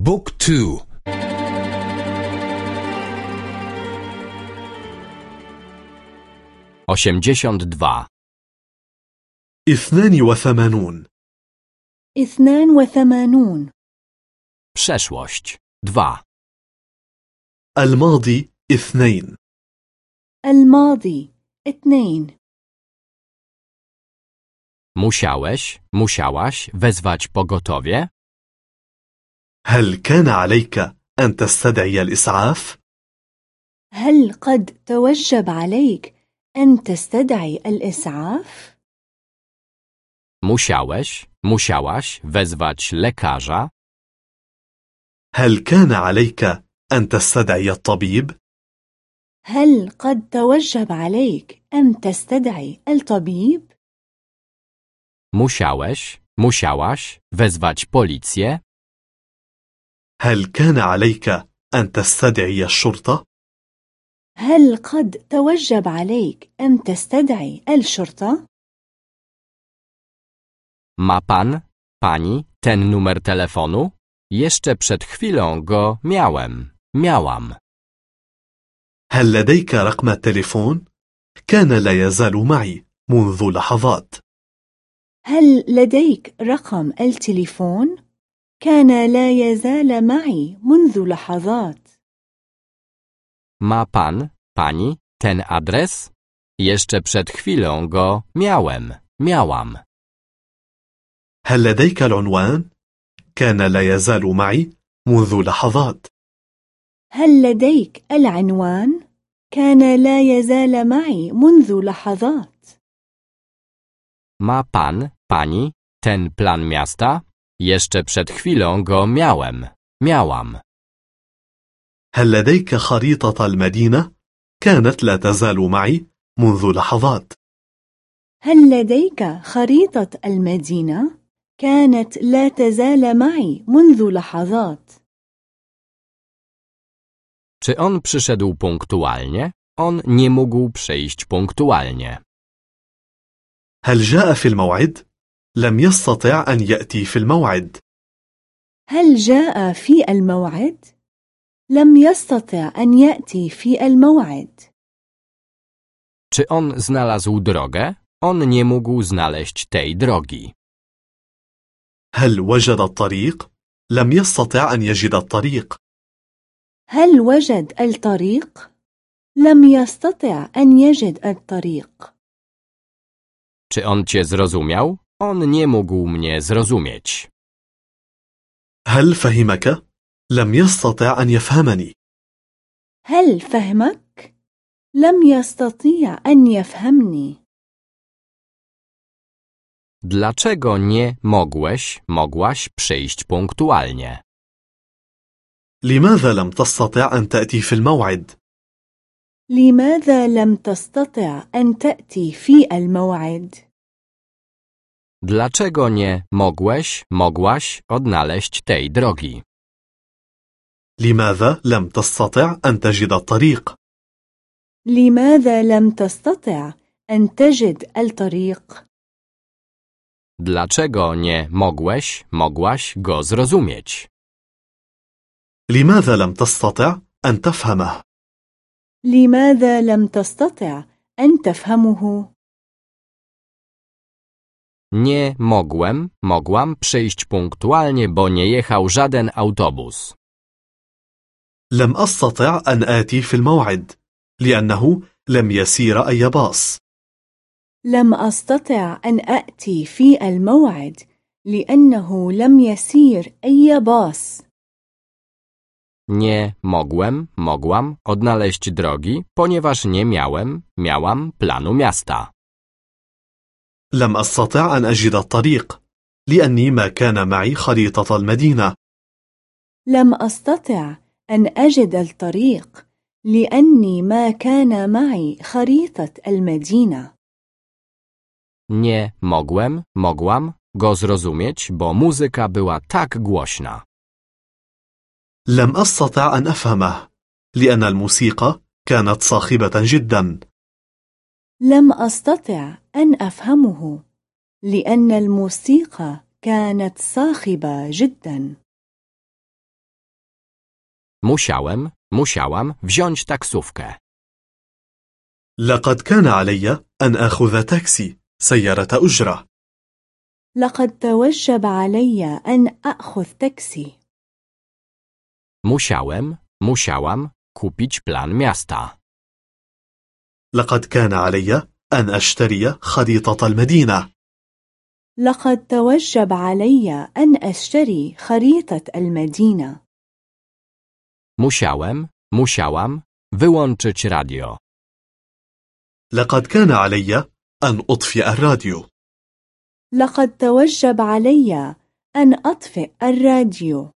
بوك تو osiemdziesiąt dwa, اثنان وثمانون اثنان وثمانون przeszłość dwa, الماضي اثنين الماضي اثنين musiałeś, musiałaś wezwać pogotowie? هل كان عليك أن تستدعي الإسعاف؟ هل قد توجب عليك أن تستدعي الإسعاف؟ Musiałeś, musiałaś wezwać lekarza? هل كان عليك أن تستدعي الطبيب؟ هل قد توجب عليك أن تستدعي الطبيب؟ Musiałeś, musiałaś wezwać policję? هل كان عليك أن تستدعي الشرطة؟ هل قد توجب عليك أن تستدعي الشرطة؟ Ma pan, pani ten numer telefonu? Jeszcze przed chwilą go miałem, miałam. هل لديك رقم التليفون؟ كان لا يزال معي منذ لحظات هل لديك رقم التليفون؟ كان لا يزال معي منذ لحظات Ma pan, pani ten adres? Jeszcze przed chwilą go miałem, miałam. هل لديك العنوان؟ كان لا يزال معي منذ لحظات هل لديك العنوان؟ كان لا يزال معي منذ لحظات Ma pan, pani ten plan miasta? Jeszcze przed chwilą go miałem, miałam. هل لديك خريطة المدينة؟ كانت لا تزال معي منذ لحظات هل لديك خريطة المدينة؟ كانت لا تزال معي منذ لحظات Czy on przyszedł punktualnie? On nie mógł przyjść punktualnie. هل جاء في الموعد؟ لم يستطع أن يأتي في الموعد هل جاء في الموعد؟ لم يستطع أن يأتي في الموعد Czy on znalazł drogę? On nie mógł znaleźć tej drogi. هل وجد الطريق؟ لم يستطع أن يجد الطريق هل وجد الطريق؟ لم يستطع أن يجد الطريق Czy on cię zrozumiał? On nie mógł mnie zrozumieć. هل فهمك؟ لم يستطع أن يفهمني هل فهمك؟ لم يستطيع أن يفهمني Dlaczego nie mogłeś, mogłaś przyjść punktualnie? لماذا لم تستطع أن تأتي في الموعد؟ لماذا لم تستطع أن تأتي في الموعد؟ Dlaczego nie mogłeś, mogłaś odnaleźć tej drogi? لماذا لم تستطع أن تجد الطريق؟ لماذا لم تستطع أن تجد الطريق؟ Dlaczego nie mogłeś, mogłaś go zrozumieć? لماذا لم تستطع أن تفهمه؟ لماذا لم تستطع أن تفهمه؟ Nie mogłem, mogłam przyjść punktualnie, bo nie jechał żaden autobus. لم أستطع أن آتي في الموعد لأنه لم يسير أي باص لم أستطع أن أأتي في الموعد لأنه لم يسير أي باص Nie mogłem, mogłam odnaleźć drogi, ponieważ nie miałem, miałam planu miasta. لم أستطع أن أجد الطريق لأني ما كان معي خريطة المدينة. لم أستطع أن أجد الطريق لأني ما كان معي خريطة المدينة. Nie mogłem, mogłam go zrozumieć, bo muzyka była tak głośna. لم أستطع أن أفهمه لأن الموسيقى كانت صاخبة جدا. لم أستطع أن أفهمه لأن الموسيقى كانت صاخبة جداً Musiałem, musiałam wziąć taksówkę. لقد كان علي أن آخذ تاكسي سيارة أجرة لقد توجب علي أن أخذ تاكسي Musiałem, musiałam kupić plan miasta. لقد كان علي أن أشتري خريطة المدينة. لقد توجب علي أن أشتري خريطة المدينة. Musiałem, musiałam wyłączyć radio. لقد كان علي أن أطفئ الراديو. لقد توجب علي أن أطفئ الراديو.